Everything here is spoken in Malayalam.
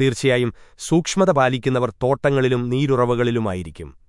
തീർച്ചയായും സൂക്ഷ്മത പാലിക്കുന്നവർ തോട്ടങ്ങളിലും നീരുറവുകളിലുമായിരിക്കും.